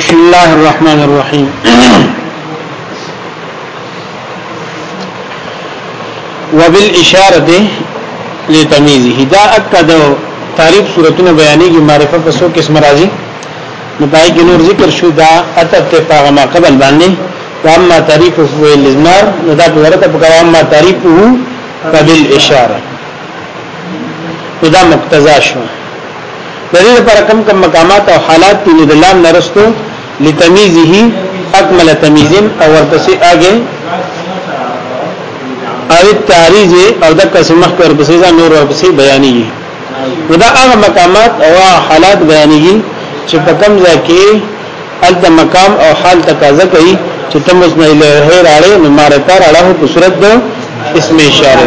بسم الله الرحمن الرحيم وبالاشاره لتميزه دا اکد تعریف صورتونه بیانېږي معرفه په څو قسم راځي نو پای کې نور ذکر شو دا اتب ته پاغه ما قبل باندې واما تعریف هو الازمار نو دا ورته په کوم ما تعریف هو قبل اشاره دا مقتضا شو د دې لپاره کم کم مقامات او حالات دي نو د لام نرستو لتمیزه اکمل تمیزن او ورپسې اگې او تعریض او د قسم مخ ورپسې ځان نور ورپسې بیانې نو دا هغه مقامات او حالات بیانې چې په کم ځای کې ال د مقام او حال تقاضا کوي چې تم اوس نه له هر اړه نو ماره تر اړه په صورت د اسم اشاره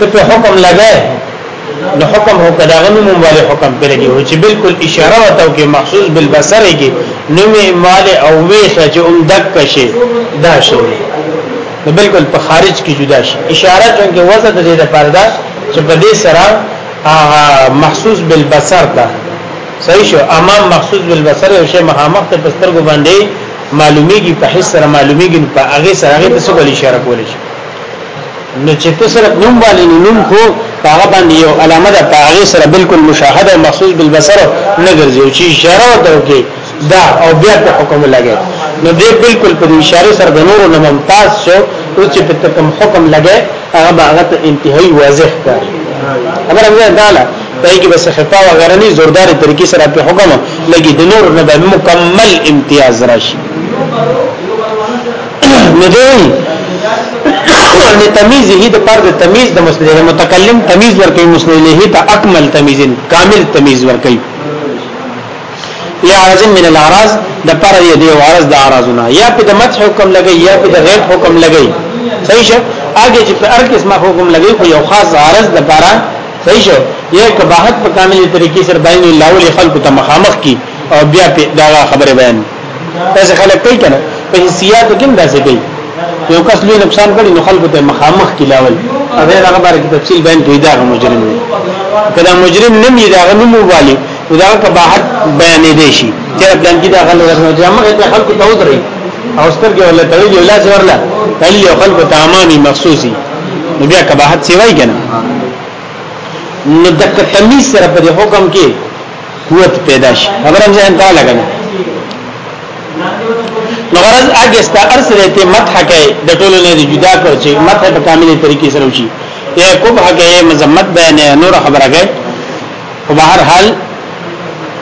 ته په حکم لګای نو حکم هو کدا غنو مون والے حکم پر لګي هو چې بالکل اشاره وته کې مخصوص بالبصر کې نو می مال او ویخ چې اوم دک کشي دا شي نو بالکل په خارج کې جدا شي اشاره څنګه وزن دې د پردا چې په دې سره محسوس بالبصر ده صحیح شو امام محسوس بالبصر او شی مخامخ ته پستر کو باندې معلومیږي په حس سره معلومیږي په هغه سره هغه څه کول اشاره کول شي نو چې ته صرف نوم باندې نوم خو هغه باندې یو علامه ده په هغه سره بالکل مشاهده او مخصوص بالبصر نه ګرځي چې اشاره وکړي دا او بیا په حکم لګي نو دې بالکل په اشاره سره د نورو نه ممتاز شو او چې په کوم حکم لګي هغه هغه ته انتهایی واضح کړي خبره مې ده لا دای کې بس خفا و غیره نه زوردار طریقې سره په حکم لګي د نور نه مکمل امتیاز راشي نو دی لتمیزه د پر د تمیز د مسند متکلم تمیز ورکوي مسند له ته اکمل تمیزن کامل تمیز ورکوي یا عرض من الاعراض د پر یې دی عرض د اعراضونه یا په د مت حکم لګي یا په د غیر حکم لګي صحیح شه اګه چې په هر قسمه حکم لګي خو یو خاص عرض د پر صحیح شه یا کباحت په کاملې طریقې سره باندې لاول خلق ته مخامخ کی او بیا په دا خبره بیان تاسو خلک کوي کنه په حسيات کې دا څه کوي یو کس لوی نقصان کړي نو خلکو ته مخامخ کلاول هغه هغه بار کې تفصیل بیان کوي دا مجرم دی کله مجرم نه می دا غنو موالي دا کباحت بیان دی شي چې پلان کې دا غل ورنه جامه ته خلکو ته ودري او سترګې ولا تړي یو لاس ورلا تل یو خلکو ته امامي مخصوصي نو بیا کباحت سیوای کنه نو دک تمیز سره په حکم کې قوت پیدا شي خبره ځان ته لګا نو غرض هغه ستا ارسله ته مدح کوي د ټولو نه جدا کړ چې مدح په کاملې طریقې سره وشي یا کوم هغه مذمت بیان نور خبره کوي په هر حال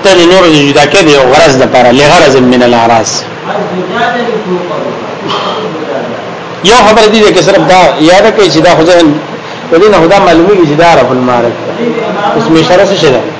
ته نور جدا کوي او غرض د لپاره لغرض من الاعراض یو خبر دي چې صرف دا یاد کړئ چې دا خدای په دې نه خدای معلومیږي چې دا رب المعارف اسمه شرع څه شي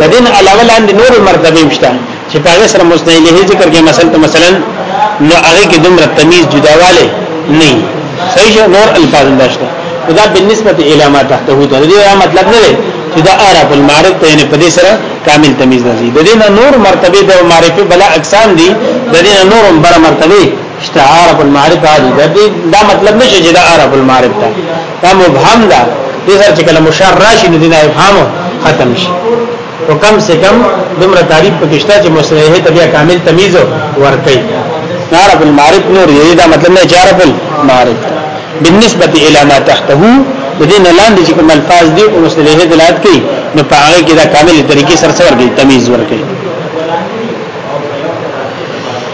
د دین علاوه لاندې نور مرتبه مشته چې په هغه سره مسند الیه ذکر کې مثلا ته مثلا نو هغه کې دومره تمیز جداواله نه صحیح نور الفاظ داشته دا بالنسبه الی ما تحته ته دا مطلب نه دی چې دا اعرف المعرف ته نه پدې سره کامل تمیز راځي د دې نور مرتبه د معرفت بلا اقسام دي د دې نور بر مرتبه شته عرب المعرب عادي ده دا مطلب نشي چې دا عرب المعرب ده دا مبهم ده د سر چې کله مشار راشي نو دینه افهام ختم شي او کم سے کم دمر تعریف پکشتا چې مصلحه ته بیا کامل تمیز ورکړي عرب المعرب نور یی دا مطلب نه چې عرب المعرب بالنسبه الى ما تحته دین لاندې چې کوم الفاظ دي او مصلحه دلالت کوي نو په هغه کې دا کامل طریقې سره سره تمیز ورکړي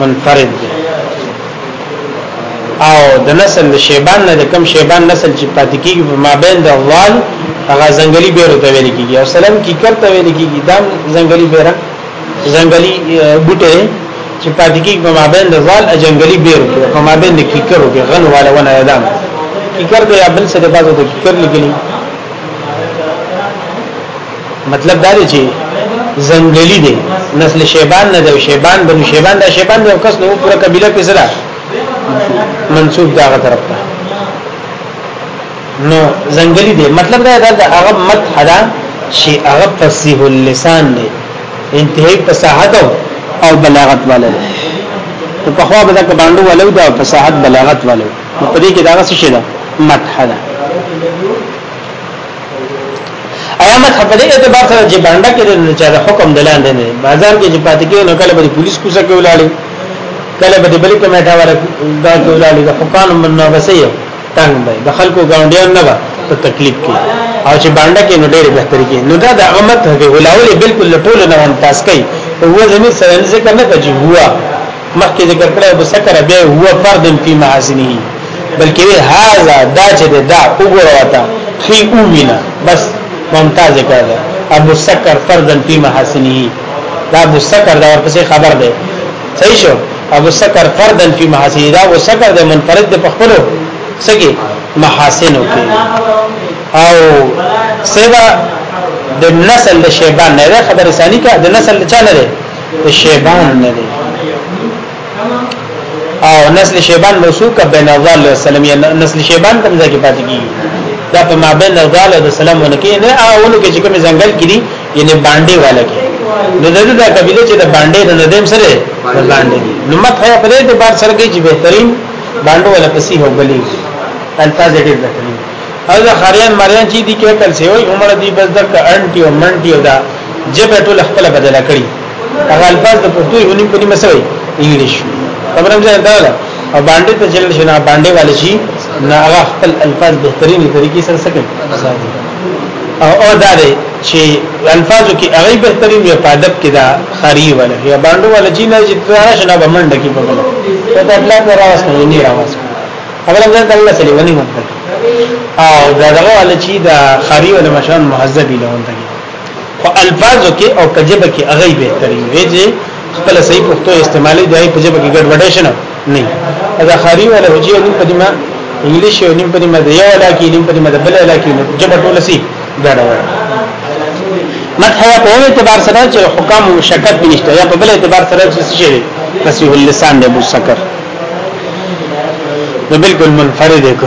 منفرد دی او د نسل د شیبان نه د کم شیبان نسل چې پاتې کیږي په مابین د اول هغه ځنګلي بیرو ته ویل کیږي او سلام کی کرته ویل کیږي دا ځنګلي بیره ځنګلي بوټه چې پاتې کیږي په مابین د ځال ځنګلي بیرو کې په مابین د کیکرو کې غن والا ونه اعلان کیکر د بل څه د بازو د کیکر لګلی مطلب دا دی چې زنګلی دی نسل شیبان نه دی شیبان بنو شیبان دا شیبان دی او کس نو پورا قبیله په سره منسوب دا طرف ته نو زنګلی دی مطلب دا دا هغه مت حدا شي هغه فصیح اللسان دی انتهائی فصاحت او بلاغت والا دی نو په خوا به دا باندې ولو دا فصاحت بلاغت والو نو په دې کې دا څه شي دا مدح ده ایا مذهب په دې اعتبار سره چې باندې کې د چا حکم دلاندې نه بازار کې چې پاتې کې نو کله به پولیس کوڅه کې ولاړې کله به بل کمیټه ور دا کې ولاړې د حکام منو وسیو تنگ دی د خلکو ګاونډیان نه په تکلیف کې او چې باندې کې نو ډېر بهتر کې نو دا د امت هغه ولاولې بالکل ټول نه وان تاسو کوي هو زمي سره ذکر نه کوي هوا مخکې ذکر کړو د سکر به هو فرد فی محاسنه بلکې هاذا دا چې دا وګورواته خي اووینا بس ممتاز کړه ابو سکر فرد فی محاسنه دا ابو سکر دا ورپسې خبر ده صحیح شو ابو سکر فرد فی محاسنه دا ابو سکر د منفرد په خپل سګي محاسن وکي او سبا د نسل د شیبان نه خبر ثانی کا د نسل چا نه د شیبان نه دی او نسل شیبان موثوق بین افضل علیه السلام یا نسل شیبان کوم ځای کې پاتې کیږي دا په مابین افضل او السلام ونکې نه اولو کې چې کوم ځنګل کې دي یعنی باندې والا کې نو دغه د قبيله چې د باندې د ندیم سره باندې نو مت هيا پرې د بار سره کې چې بهترین باندې ولا پسې هو بلی الفاظ دې ذکر او دا خریان مریان چې دي کې کل سیوي عمر دی بس د انټي او منټي او دا جبه ټول خپل بدل کړي هغه الفاظ د پښتو یو نیم په نیمه سوی انګلیش خبرم ځای دا ده او باندې ته جلل شنه باندې والي شي نه هغه خپل الفاظ بهتريني طریقې سره سکن او او دا دی چې الفاظو کې هغه بهترین یا پادب کې دا خاري ولا یا باندې ولا چې نه چې ترا شنه بمنډ کې په بلو ته دا بلا پر راوس نه نه راوس اوبل هم ځکه الله سلی ونی مطلب او دا دغه ولا چې دا خاري ولا مشان مهذبي لون دی په الفاظو کې او په جبه کې هغه به ترې وي چې خپل صحیح پښتو استعمالي دی په جبه کې ګډوډې شنه نه دا خاري ولا وجي نو په دې ما انګلیش یو نیم په دې ما دی یو علاقې نیم په دې ما د بل علاقې نو جبه ټول سي ګډوډ مدحیا په یو اعتبار سره چې حکام مشکک نشته یا په بل اعتبار سره چې څه شي تصحیح اللسان دی ابو سکر نو بالکل منفرد کو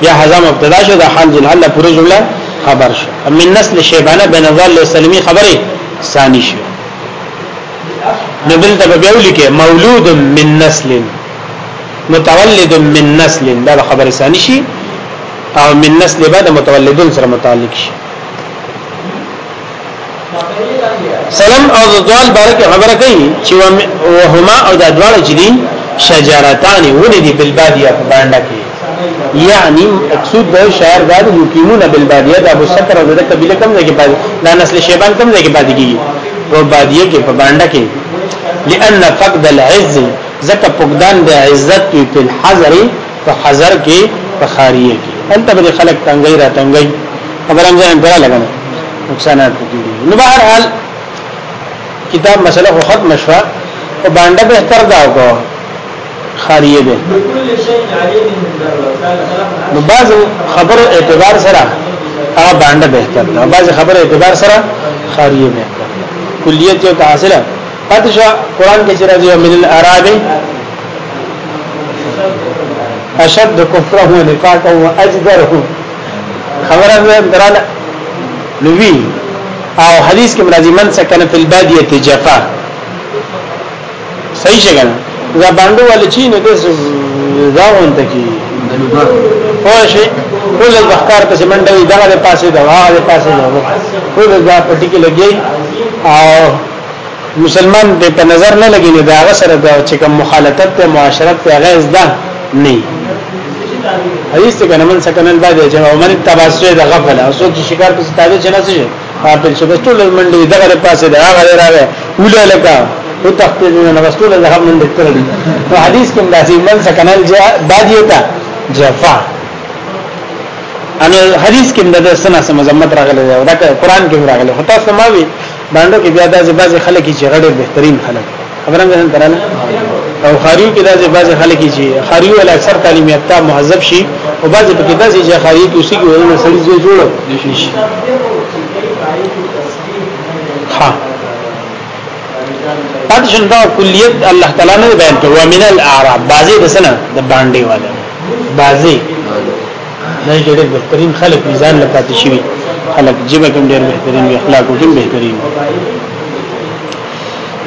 بیا حذا مبتدا شو د حال ذل حل پوره جمله خبر شو من نسل شیبانه بن ظل سلمی خبره ثانی شو نو بل ته بیا ولیکه مولود من نسل متولد من نسل دا خبره ثانی شي او من نسل بعد متولدون سره متعلق شي سلام او ځوال بارک خبره کوي چې وهما او دا دواړه چې دي شجرتان ولې دي بل بادیا په باندې کې یعنی مقصود به شاعر دا یقیمون بل بادیا د ابو سکر او د قبیله کم ځای کې پاتې دا نسل شیبان کم ځای کې پاتې کیږي په بادیا کې په باندې کې لئن فقد العز زکه فقدان د عزت په حاضرې په حضر کې په خاریه کې هلته به خلک تنګي را تنګي خبرم ځان ته لګنه نقصانات دي نو بهر حال کتاب مسله خو ختم شوه او باندې به تر دا کو خاریه به نو بعض خبر اعتبار سره هغه باندې بهتر ده بعض خبر اعتبار سره خاریه بهتر کلیت یو حاصله پدجا قران کې چې راځي من الاراب اشد کفره و نفاقا و اجدره خبره ده دراله لوی او حدیث کې مرضی من سکن فی البادیه جفا صحیح څنګه دا باندې ول چی نه دې زاون ته کی خوشي ټول د ښکار په سیمنډوي دغه پاسه دا هغه پاسه دا ټول دا پټی کې لګي او مسلمان دې په نظر نه لګي نه دا هغه سره دا چې کوم مخالفت ته معاشرت ته غیظ ده نه حدیث ته کنه من سکن الباد جمع من تباسه د غفل او څوک چې شکار په ستاده جنا شي قابل شو بس ټول منډي دغه پاسه دا غره راغی وله لکه او تخفیض من رسول الله من ذکر دي نو حدیث کې داسې من سکن الباد یتا جفا ان حدیث کې د سنا سم مذمت راغلی دا قرآن کې راغلی خو تاسو ما وی باندې کې بیا داسې بعضي خلک چې غړي بهترین خلک خبرم ځان دراله او خاري کې داسې بعضي خلک چې خاري ول اکثر تعلیم یافته مهذب شي او بعضي په کې داسې چې خاري کې اوسې کې ورنه سړي زوی جوړ شي ها پاتې شنو دا کلیت الله تعالی نه بیان کړو من الاعراب بعضي د سنه د باندې والا بعضي نه جوړې بهترین خلک میزان لا پاتې شي خلک جبه کوم ډېر بهترین وي اخلاق کوم بهترین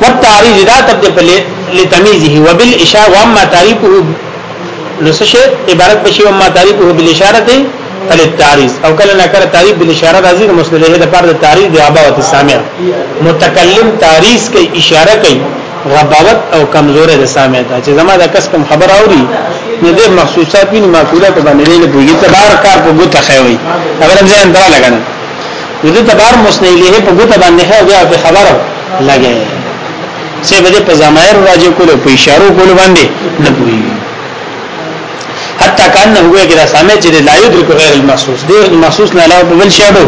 والتعريض دا تب دې په لتميزه وبالاشاره واما تعريفه نو څه شي عبارت بشي واما تعريفه بالاشاره دې فل التعريض او کله نه کله تعریف بالاشاره راځي مسلې د پر د تعریف د اباوت سامع متکلم تعریض کوي اشاره کوي غباوت او کمزورې د سامع ته چې زما د کس کوم خبر اوري نو د مخصوصات ویني معقولات باندې نه پوهیږي تبار کار په ګوته خوي خبر هم ځان درا لګنه نو د تبار مسنې له په ګوته باندې هغه بیا په خبره لګي سه بده په زمایر راځي کول په اشارو کول باندې نه پوهیږي حتی کانه هو کې دا سامع چې لا یدرک غیر المحسوس دی محسوس نه علاوه په بل شی اړو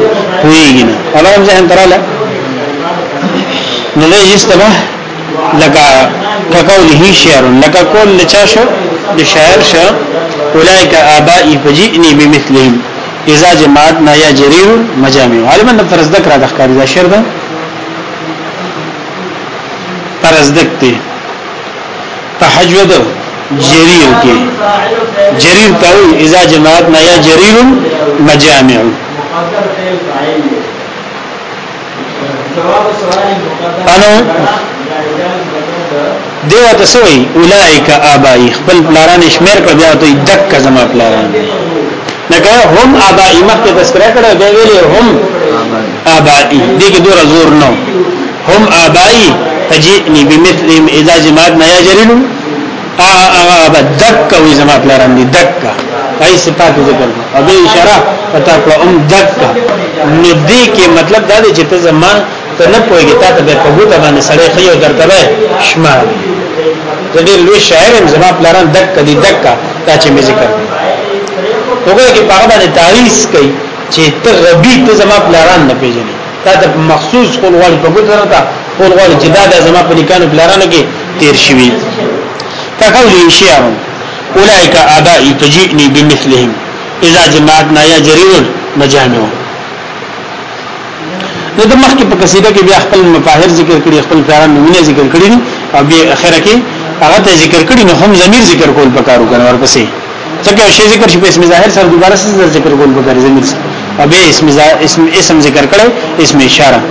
ویږي نه هغه هم ځان تراله نو له یستبه لکه کقوله شعر لکه قول لچا شو د شاعر شو اولئک آبائی فجئنی بمثلهم اذا جماعت نا یا جریر مجامع غالبا فرض ذکر د ښکاری دا شعر ده فرض ذکر تحجد جریر کې جریر ته وي اذا جماعت نه یا جریر مجامع انو دیو ته سوی اولائک ابای خپل پلاران شمیر کړ بیا ته دک زما پلاران نګه هم ابائی مخکې تذکرہ کړو دی ویلې هم ابائی دغه دور زور نو هم ابائی فجئني بمثلهم اذا جماعت نه یجرلو ا دک وی زما پلاران دي دک ای صفات ذکر او به اشاره پتا کو ام دک نو دې کې مطلب دا دی چې ته زما ته نه پوهیږي تا ته به په ګوته باندې سړی خي او درته به شمار د دې لوی شاعر زما پلاران دک کدي دک تا چې می ذکر وګوره کې په هغه باندې تعریف کوي چې ته غبي ته زما پلاران نه پیژني تا ته مخصوص خپل غوړي په ګوته نه تا خپل غوړي چې دا د زما په نکانو پلارانو کې تیر شوی کقولی شیعه اولئک آبائی تجئنی بمثلهم اذا جماعتنا یا جریر مجامعون نو د مخکې په قصیده کې بیا خپل مفاهر ذکر کړي خپل پیران نمونه ذکر کړي او بیا اخر کې هغه ته ذکر کړي نو هم ضمیر ذکر کول پکارو کنه ورپسې ځکه شی ذکر شي په اسم ظاهر سره دوباره سره ذکر کول پکار ضمیر او بیا اسم اسم اسم ذکر کړي اسم اشاره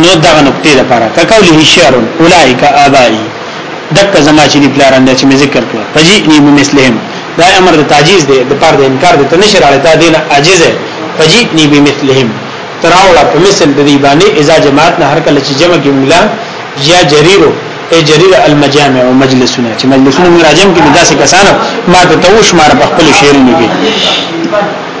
نو دا نقطې لپاره کقوله شعر اولئک ابائی دک زما چې دی پلاران دی چې مې ذکر کړ فجئني بمثلهم دا امر د تعجیز دی د پاره د انکار دی ته نشر علی تا دین عاجز فجئني بمثلهم تراولا په مثل د دی باندې اذا جماعت نه هر کله چې جمع کې ملا یا جریرو ای جریر المجامع او مجلسونه چې مجلسونه مراجم کې داسې کسانو ما ته توش مار په خپل شعر نه کې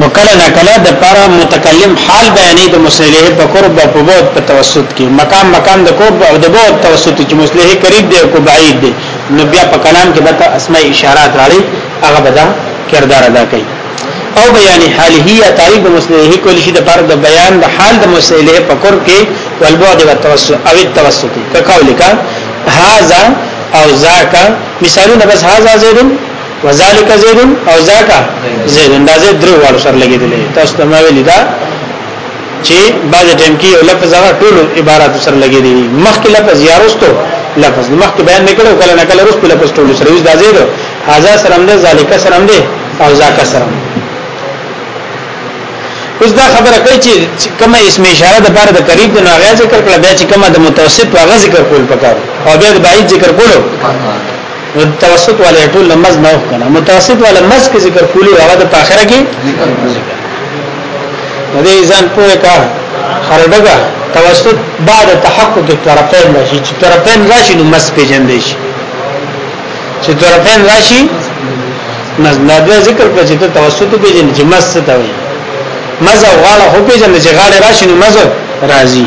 نو کله نه کله د پر متکلم حال بیانې د مصلح په قرب په بود په توسط کې مقام مقام د قرب او د بود توسط چې مصلح قریب دی او بعید دی نو بیا په کلام کې به اسماء اشارات راړي هغه به دا کردار ادا کوي او بیان حاله یا تعریف د مصلح کول شي د پر د بیان د حال د مصلح په قرب کې والبعد والتوسط او التوسط کقولک هاذا او ذاک مثالونه بس هاذا زیدن وذالک زید او ذاکا زید دا زید درو وړو سره لګیدلې تاسو ته ما ویل دا چې بعض ټیم کې یو لفظ هغه ټول عبارت سره لګیدلی مخکې لفظ یا رستو لفظ مخکې بیان نکړو کله نه کله رستو لفظ ټول سره یوز دا زید هاذا سره هم ده ذالک سره هم ده او ذاکا سره هم اوس دا خبره کوي چې کومه اسم اشاره د بار د قریب د ناغه ذکر کړه بیا چې کومه د متوسط واغ ذکر کول پکار او بیا د بعید ذکر کولو متوسط والے ټول لمز نه وکنه متوسط والے مز کې ذکر کولی هغه د اخره کې دې ځان پوهه کا خردګه توسط بعد تحقق طرفین راشي چې طرفین راشي نو مز پیجن دی شي چې طرفین راشي مز نه د ذکر په چې توسط پیجن چې مز څه دی مز غاړه هو پیجن چې غاړه راشي نو مز راځي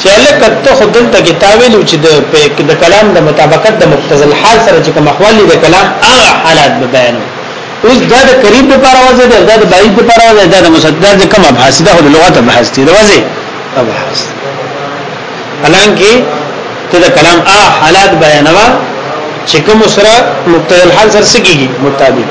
چې الکه ته خود دلته کې تاویل چې د کلام د مطابقت د مقتضى الحال سره چې کوم احوال دي د کلام هغه حالات به بیانو اوس دا د قریب په اړه وځي دا د بعید په اړه وځي دا د مصدر د کوم ابحاث ده د لغت ابحاث دي وځي ابحاث حالانکه ته د کلام هغه حالات بیانوا چې کوم سره مقتضى الحال سره سګيږي مطابق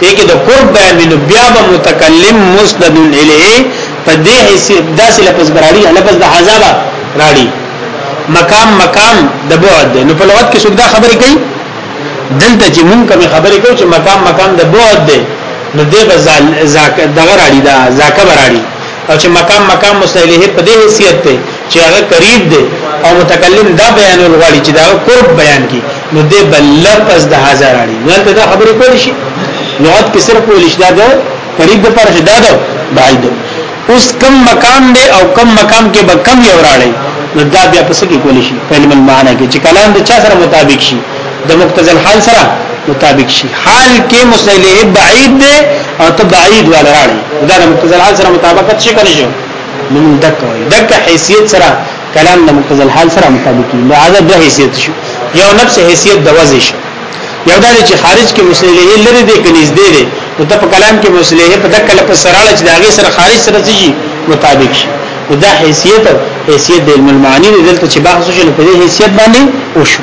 دې کې د قرب بیان دی نو بیا به متکلم مسند الیه په دې حیثیت داسې لفظ براړي لفظ د عذاب راړي مقام مقام د بعد دی نو په لغت کې څوک دا خبرې کوي دلته چې مونږ کوم خبرې کوو چې مقام مقام د بعد دی نو دې به ځکه دغه راړي دا ځکه براړي او چې مقام مقام مستعلیه په دې حیثیت دی چې هغه قریب دی او متکلم دا بیان الغواړي چې دا قرب بیان کی نو دې بل لفظ د هزار اړي نو ته دا خبرې کول شي لغت کې صرف کول شي دا د قریب د پر شدا ده بعید اوس کم مقام دی او کم مقام کې به کم یو راړي نو دا بیا پس کې کول شي په علم المعنی کې چې کلام د چا سره مطابق شي د مقتضی الحال سره مطابق شي حال کې مسئله بعید ده او ته بعید ولا راړي دا د مقتضی الحال سره مطابقت شي کنه شو نو دک وي دک حیثیت سره کلام د مقتضی الحال سره مطابق دي لہذا د حیثیت شو یو نفس حیثیت د وځي شو یو دا چې خارج کې مسئله لري د کنيز دی دی نو د په کلام کې مسئله په دک لپ سره چې د هغه سره خارج سره شي مطابق شي دا حیثیت حیثیت د علم المعانی دلته چې بحث شو په دې حیثیت باندې وشو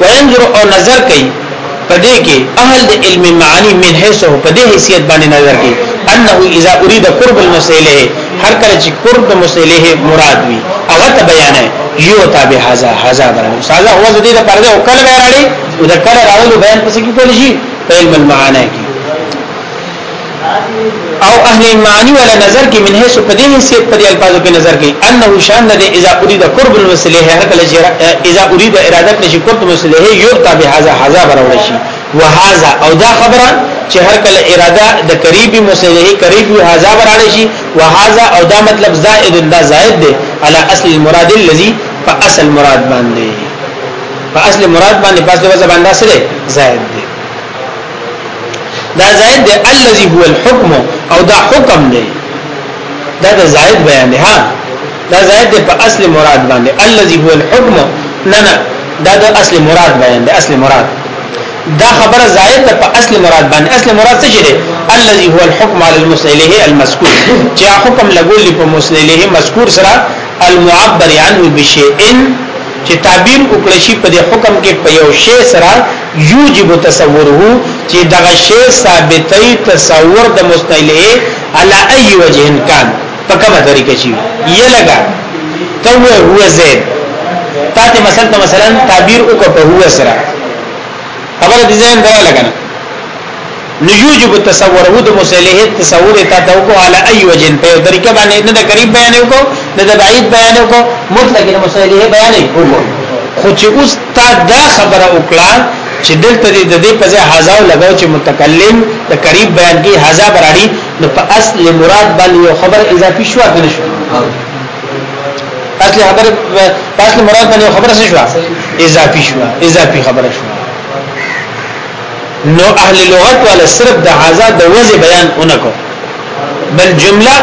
وینظر او نظر کوي پدې کې اهل د علم معانی من حيث په دې حیثیت باندې نظر کوي انه اذا اريد قرب المسئله هر کله چې قرب د مسئله مراد وي هغه ته بیان یو تابع هزا هزا برنه استاد هو د دې لپاره او کله به راړي او د کله راړو بیان پسې کې کول شي په علم المعانی کې او اهل المعانی ولا نظر کې من حيث په دې حیثیت په دې الفاظو کې نظر کې انه شان ده اذا اريد قرب المسلح هر کله چې اذا اريد اراده کړي قرب المسلح يؤتى بهذا هذا برول شي وهذا او دا خبره چې هر کله اراده د قریبي مسلح قریبي هذا برول شي وهذا او دا مطلب زائد دا زائد ده على اصل المراد الذي فاصل مراد باندې فاصل مراد باندې پس د وځ باندې سره زائد دا زائد دی الذي هو الحكم او دا حکم دی دا د زائد بیان دی ها دا زائد دی په اصل مراد باندې الذي هو الحكم نه نه دا د اصل مراد بیان دی اصل مراد دا خبره زائد په اصل مراد باندې اصل مراد څه دی الذي هو الحكم على المسئله المذكور چې حکم لګول په مسئله مذکور سره المعبر عنه بشيء چې تعبیر وکړي په دې حکم کې په یو شی سره یوجب تصوره چې دغه شی ثابتې تصور د مستعله علی ای وجه کان په کومه طریقه شي یلګه تو هو زید تا ته مثلا مثلا تعبیر وکړه په هو سره خبره دې ځین درا لګنه نو یوجب التصور وو د مسلح تصور ته تو کو علی ای وجن په طریقه باندې نه د قریب بیان وکړو نه د بعید بیان وکړو مطلق د مسلح بیان وکړو خو چې اوس تا دا خبره وکړه چې دلته د دې په ځای هاذا لګاو چې متکلم د قریب بیان کې هاذا براړي نو په اصل مراد باندې یو خبر اضافي شو کنه شو اصل خبر په اصل مراد باندې خبره شو اضافي شو اضافي خبره شو نو اهل لغت والا صرف د عزا د وجه بیان اونکو بل جمله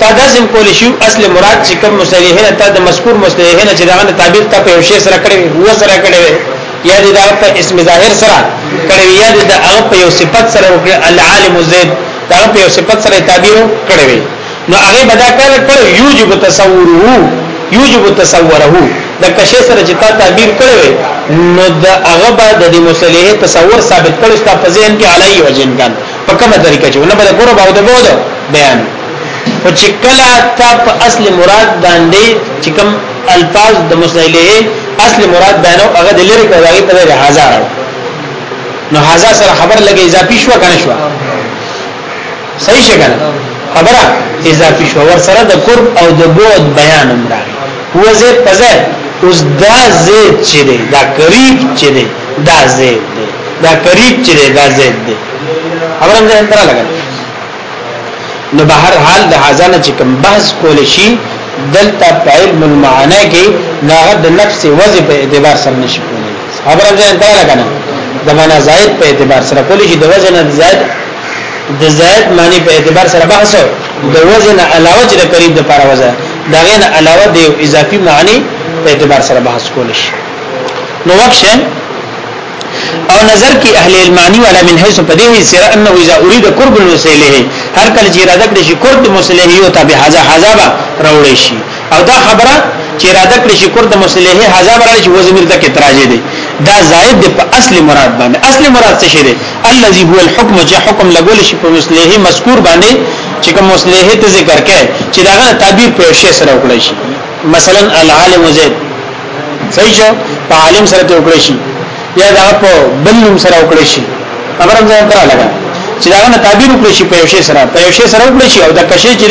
تا داسم کول شي اصل مراد چې کوم مصالحه تا د مذکور مصالحه نه چې داغه تعبیر ته په یو شی سره کړی هو سره کړی یا د دغه په اسم ظاهر سره کړی یا د هغه په یو صفت سره العالم زید دغه په یو صفت سره تعبیر کړی نو هغه بدا کار کړ یوجب تصوره یوجب تصوره د کشه سره چې تا تعبیر کړو نو د هغه به د مصالح تصور ثابت کړو چې په ذهن کې علی وجن کان په کومه طریقه چې نه به کور باو د بود بیان او چې کله تا په اصل مراد باندې چې کوم الفاظ د مصالح اصل مراد بیانو هغه د لری کوي په دې هزار نو هزار سره خبر لګي اضافي شو کنه شو صحیح شګل خبره اضافي شو ور سره د قرب او د بعد بیان هم راغی هو زید په زید اوس دا زید چې دی دا قریب چې دی دا زید دی دا قریب چې دی دا زید دی خبره مې تر لګا نو به هر حال د هزانه چې کوم بحث کول شي دلته په علم المعانی کې دا د نفس وظیفه په اعتبار سره نشي کولای خبره مې تر لګا نه د معنا زائد په اعتبار سره کول شي د وزن زائد د زائد معنی په اعتبار سره بحث د وزن علاوه چې د قریب د پر وزن دا غین علاوه د اضافي معنی په اعتبار سره بحث کول شي نو وکشه او نظر کې اهل المعنی ولا من حيث پدې سره انه اذا اريد قرب المسلمه هر کله چې اراده کړی شي قرب مسلمه یو تابع هاذا حذابا راوړي شي او دا خبره چې اراده کړی شي کور د مصلحه هزا برای چې وزمیر د کتراجه دی دا زائد دی په اصل مراد باندې اصل مراد څه شي دی الذي هو الحكم چې حکم لګول شي په مصلحه مذکور باندې چې کوم مصلحه ته ذکر کړي چې دا تعبیر په شی سره وکړي شي مثلا العالم زید صحیح شو په عالم سره ته وکړې شي یا دا په بل نوم سره وکړې شي خبره ځان ته لګا چې دا نه تعبیر وکړې شي په یو شی سره په یو شی سره وکړې شي او دا کشې چې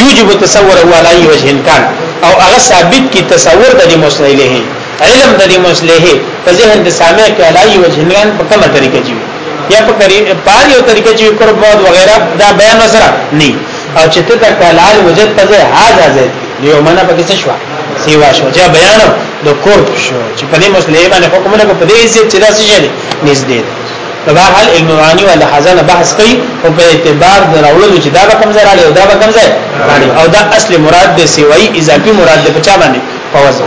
یوجب تصور او علی وجه امکان او هغه ثابت کی تصور د دې مسلې علم د دې مسلې په ذهن د سامع کې علی وجه امکان په کومه طریقه جوړ یا په کری په یو طریقه چې قرب بعد وغیرہ دا بیان وسره نه او چې ته د کلال وجد په ځای هاذا زید یو معنا پکې څه شو سیوا شو چې بیان د کور شو چې په دې مسلې باندې حکم لګو په دې حیثیت چې دا څه شي نږدې په هر حال علم معانی ولا حزانه بحث کوي او په اعتبار د راوړلو چې دا رقم زرا له دا رقم زای او دا اصل مراد د سیوای اضافي مراد د بچا باندې په وزن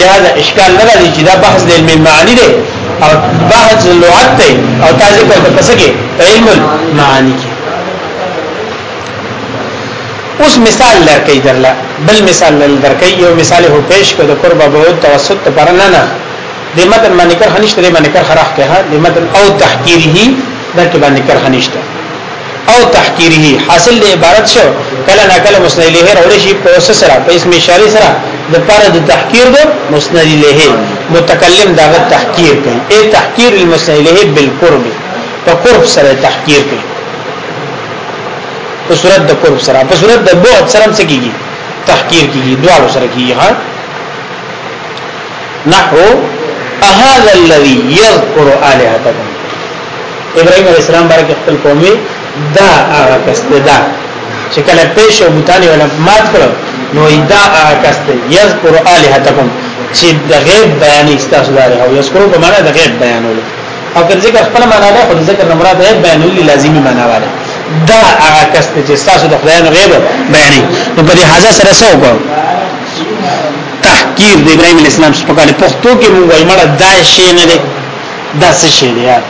لہذا اشکال نه لري چې دا بحث د علم معانی دی او بحث لغت دی او تاسو په پسګه علم معانی کې اوس مثال لرکې درلا بل مثال لرکې یو مثال هو پیش کو د قرب به توسط پر نه نه د متن باندې کر خنشت د باندې کر خراخ ته د متن او تحقیره د کې باندې کر خنشت او تحقیره حاصل د عبارت شو کله نه کله مسند له راوړي شي په وسه سره په اسم اشاره سره د پر د تحقیر د مسند له متکلم دغه تحقیر کوي اي تحقیر المسند له بالقرب په قرب سره تحقیر کوي په صورت د قرب سره په صورت د بعد سره څه کیږي تحقیر کیږي دواړو سره کیږي ها نحو اهذا الذي يذكر الهتكم ابراهيم عليه السلام بارک خپل قومي دا هغه کسته دا چې کله پېښ او بوتانی ولا مات کړو نو دا هغه کسته يذكر الهتكم چې د غیب بیانې ستاسو لاره او یذكر په معنا د غیب بیانولو او که ذکر خپل معنا ده خو ذکر نه مراد ده بیان لي لازمي معنا وره دا هغه کس چې تاسو د خدای نه غیب بیانې نو په دې حاضر سره سو کو تحقیر د ابراهيم الاسلام سپکاله پښتو کې موږ وایم دا شی نه دی دا څه شی دی یار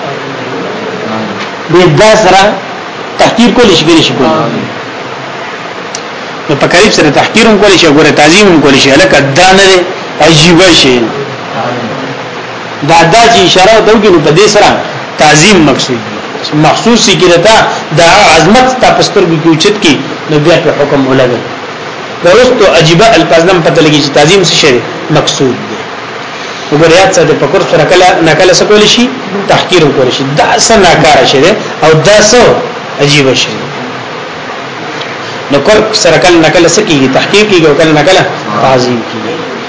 دې دا سره تحقیر کول شي ګری شي کول نو په قریب سره تحقیر هم کول شي ګوره تعظیم هم کول شي الکه دا نه عجیب شی دا دا چې اشاره ته وګي نو په دې سره تعظیم مقصود مخصوص شي کې دا د عظمت ته پستر کې اوچت کې د بیا په حکم ولګي ورستو عجيبه الفاظم پته لګي چې تعظیم څه شي مقصود دی وګوریات سره په کور سره کله نکله سکول شي تحقیر وکول شي دا سنا کار شي او دا سو عجيبه شي نو کور سره کله نکله سکیږي تحقیر کیږي او کله نکله تعظیم کیږي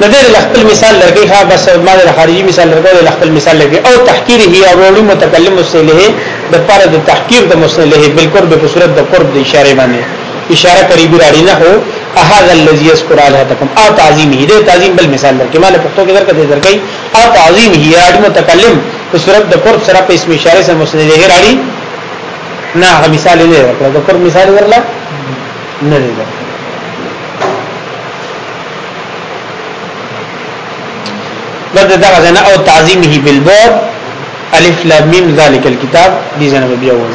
د دې له خپل مثال لرګي ها بس ما د خارجي مثال لرګي له خپل مثال لرګي او تحقیر هي او وروړي متکلم مصلح د پر د تحقیر د مصلح بالکل به په صورت د قرب د اشاره باندې اشاره قریب راړي نه هو احد الذي يذكر الهتكم او تعظیم هي د تعظیم بل مثال لرګي ما له پښتو کې درکې درکې او تعظیم هي د متکلم په صورت د قرب سره په اسم اشاره سره مصلح راړي نه مثال نه ورکړه د قرب مثال ورلا نه دی بعد دغه زنه او تعظیمه بالبعد الف لام میم ذالک الكتاب دي زنه بیا وایي